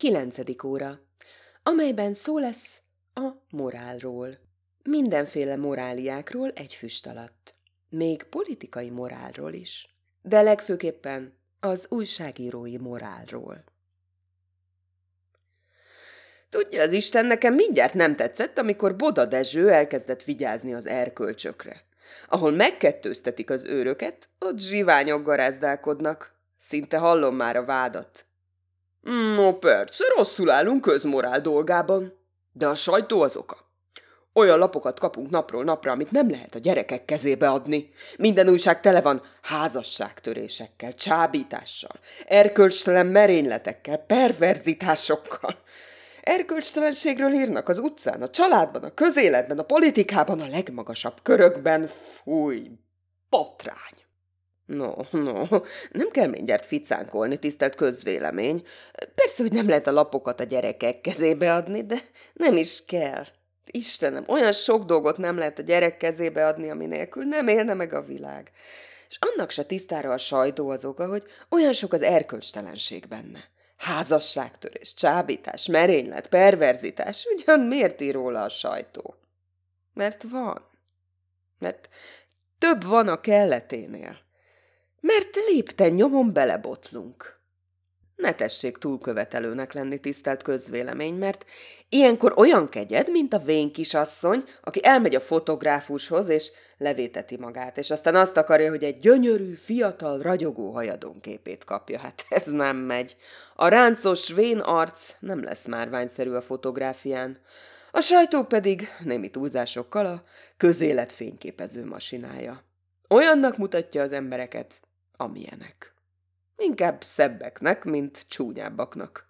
Kilencedik óra, amelyben szó lesz a morálról. Mindenféle moráliákról egy füst alatt. Még politikai morálról is. De legfőképpen az újságírói morálról. Tudja az Isten, nekem mindjárt nem tetszett, amikor Boda Dezső elkezdett vigyázni az erkölcsökre. Ahol megkettőztetik az őröket, ott zsiványok garázdálkodnak. Szinte hallom már a vádat. No persze, rosszul állunk közmorál dolgában. De a sajtó az oka. Olyan lapokat kapunk napról napra, amit nem lehet a gyerekek kezébe adni. Minden újság tele van házasságtörésekkel, csábítással, erkölcstelen merényletekkel, perverzitásokkal. Erkölcstelenségről írnak az utcán, a családban, a közéletben, a politikában, a legmagasabb körökben. Fúj, botrány! No, no, nem kell mindjárt ficánkolni, tisztelt közvélemény. Persze, hogy nem lehet a lapokat a gyerekek kezébe adni, de nem is kell. Istenem, olyan sok dolgot nem lehet a gyerek kezébe adni, ami nélkül nem élne meg a világ. És annak se tisztára a sajtó az oka, hogy olyan sok az erkölcstelenség benne. Házasságtörés, csábítás, merénylet, perverzitás, ugyan miért ír róla a sajtó? Mert van. Mert több van a kelleténél. Mert lépten nyomon belebotlunk. Ne tessék túlkövetelőnek lenni, tisztelt közvélemény, mert ilyenkor olyan kegyed, mint a vén kisasszony, aki elmegy a fotográfushoz, és levéteti magát, és aztán azt akarja, hogy egy gyönyörű, fiatal, ragyogó hajadon képét kapja. Hát ez nem megy. A ráncos vén arc nem lesz márványszerű a fotográfián. A sajtó pedig, némi túlzásokkal, a közélet fényképező masinája. Olyannak mutatja az embereket, amilyenek. Inkább szebbeknek, mint csúnyábbaknak.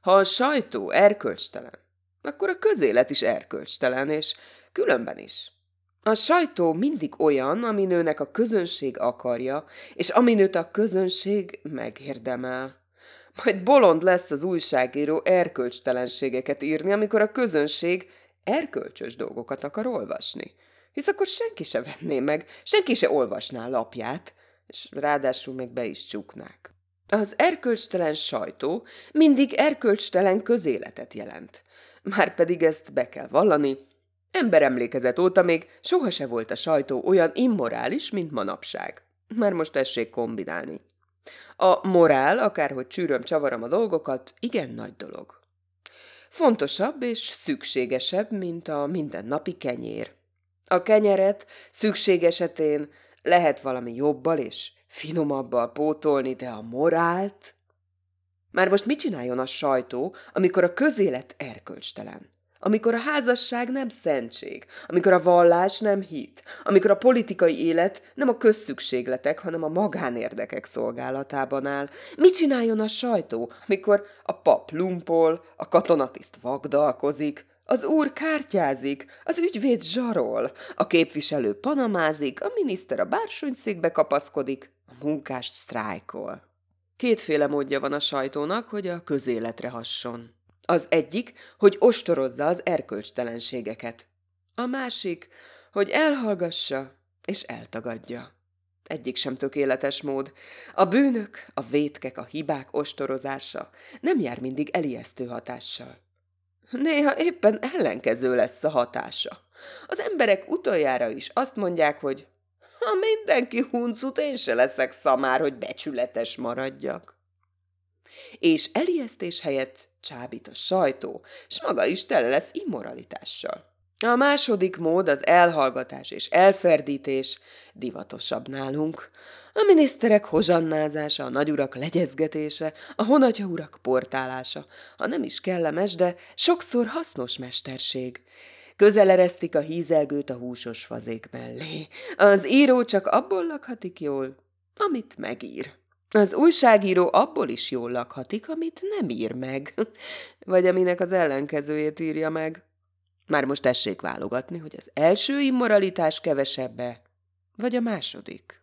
Ha a sajtó erkölcstelen, akkor a közélet is erkölcstelen, és különben is. A sajtó mindig olyan, aminőnek a közönség akarja, és aminőt a közönség megérdemel. Majd bolond lesz az újságíró erkölcstelenségeket írni, amikor a közönség erkölcsös dolgokat akar olvasni. Hisz akkor senki se venné meg, senki se olvasná lapját, és ráadásul még be is csuknák. Az erkölcstelen sajtó mindig erkölcstelen közéletet jelent. Márpedig ezt be kell vallani, emberemlékezet óta még soha se volt a sajtó olyan immorális, mint manapság. Már most tessék kombinálni. A morál, akárhogy csűröm csavarom a dolgokat, igen nagy dolog. Fontosabb és szükségesebb, mint a mindennapi kenyér. A kenyeret szükség esetén lehet valami jobbal és finomabbal pótolni, de a morált... Már most mit csináljon a sajtó, amikor a közélet erkölcstelen? Amikor a házasság nem szentség, amikor a vallás nem hit, amikor a politikai élet nem a közszükségletek, hanem a magánérdekek szolgálatában áll. Mit csináljon a sajtó, amikor a pap lumpol, a katonatiszt vagdalkozik, az úr kártyázik, az ügyvéd zsarol, a képviselő panamázik, a miniszter a bársonyszékbe kapaszkodik, a munkás sztrájkol. Kétféle módja van a sajtónak, hogy a közéletre hasson. Az egyik, hogy ostorozza az erkölcstelenségeket. A másik, hogy elhallgassa és eltagadja. Egyik sem tökéletes mód. A bűnök, a vétkek, a hibák ostorozása nem jár mindig elijesztő hatással. Néha éppen ellenkező lesz a hatása. Az emberek utoljára is azt mondják, hogy ha mindenki huncut, én se leszek szamár, hogy becsületes maradjak. És elijesztés helyett csábít a sajtó, s maga is tele lesz immoralitással. A második mód az elhallgatás és elferdítés divatosabb nálunk. A miniszterek hozsannázása, a nagyurak legyezgetése, a honatja urak portálása, ha nem is kellemes, de sokszor hasznos mesterség. Közeleresztik a hízelgőt a húsos fazék mellé. Az író csak abból lakhatik jól, amit megír. Az újságíró abból is jól lakhatik, amit nem ír meg, vagy aminek az ellenkezőjét írja meg. Már most tessék válogatni, hogy az első immoralitás kevesebbe, vagy a második.